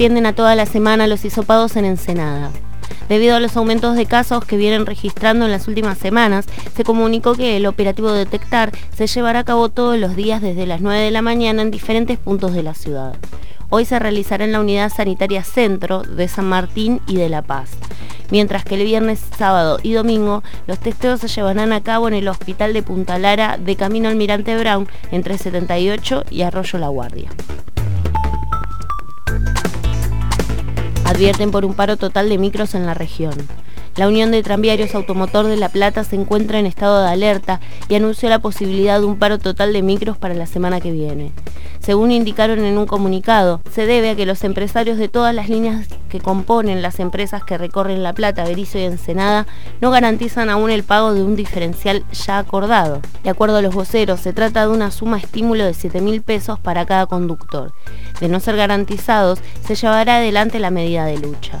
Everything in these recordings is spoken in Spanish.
Extienden a toda la semana los hisopados en Ensenada. Debido a los aumentos de casos que vienen registrando en las últimas semanas, se comunicó que el operativo Detectar se llevará a cabo todos los días desde las 9 de la mañana en diferentes puntos de la ciudad. Hoy se realizará en la unidad sanitaria Centro de San Martín y de La Paz. Mientras que el viernes, sábado y domingo los testeos se llevarán a cabo en el Hospital de Punta Lara de Camino Almirante Brown entre 78 y Arroyo La Guardia. Advierten por un paro total de micros en la región. La Unión de Tranviarios Automotor de La Plata se encuentra en estado de alerta y anunció la posibilidad de un paro total de micros para la semana que viene. Según indicaron en un comunicado, se debe a que los empresarios de todas las líneas que componen las empresas que recorren La Plata, Berizo y Ensenada no garantizan aún el pago de un diferencial ya acordado. De acuerdo a los voceros, se trata de una suma estímulo de 7 mil pesos para cada conductor. De no ser garantizados, se llevará adelante la medida de lucha.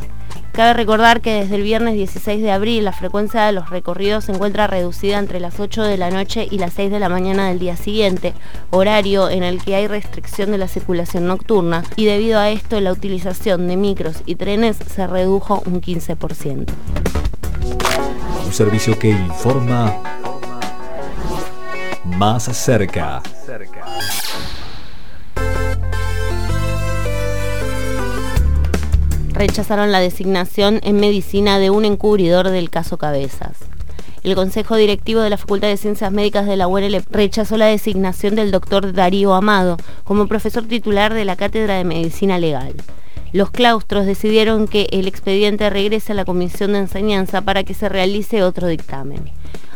Cabe recordar que desde el viernes 16 de abril la frecuencia de los recorridos se encuentra reducida entre las 8 de la noche y las 6 de la mañana del día siguiente, horario en el que hay restricción de la circulación nocturna y debido a esto la utilización de micros y trenes se redujo un 15%. Un servicio que informa más cerca. Rechazaron la designación en medicina de un encubridor del caso Cabezas. El Consejo Directivo de la Facultad de Ciencias Médicas de la URL rechazó la designación del doctor Darío Amado como profesor titular de la Cátedra de Medicina Legal. Los claustros decidieron que el expediente regrese a la Comisión de Enseñanza para que se realice otro dictamen.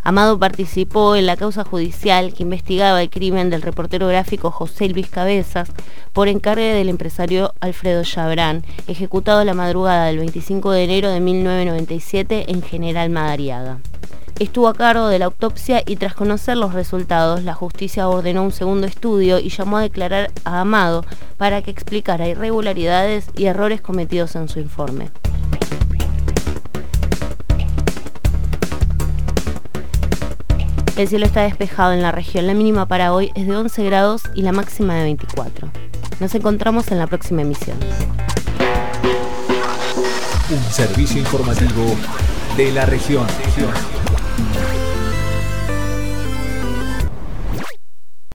Amado participó en la causa judicial que investigaba el crimen del reportero gráfico José Luis Cabezas por encargo del empresario Alfredo Chabrán, ejecutado la madrugada del 25 de enero de 1997 en General Madariaga. Estuvo a cargo de la autopsia y tras conocer los resultados, la justicia ordenó un segundo estudio y llamó a declarar a Amado para que explicara irregularidades y errores cometidos en su informe. El cielo está despejado en la región. La mínima para hoy es de 11 grados y la máxima de 24. Nos encontramos en la próxima emisión. Un servicio informativo de la región.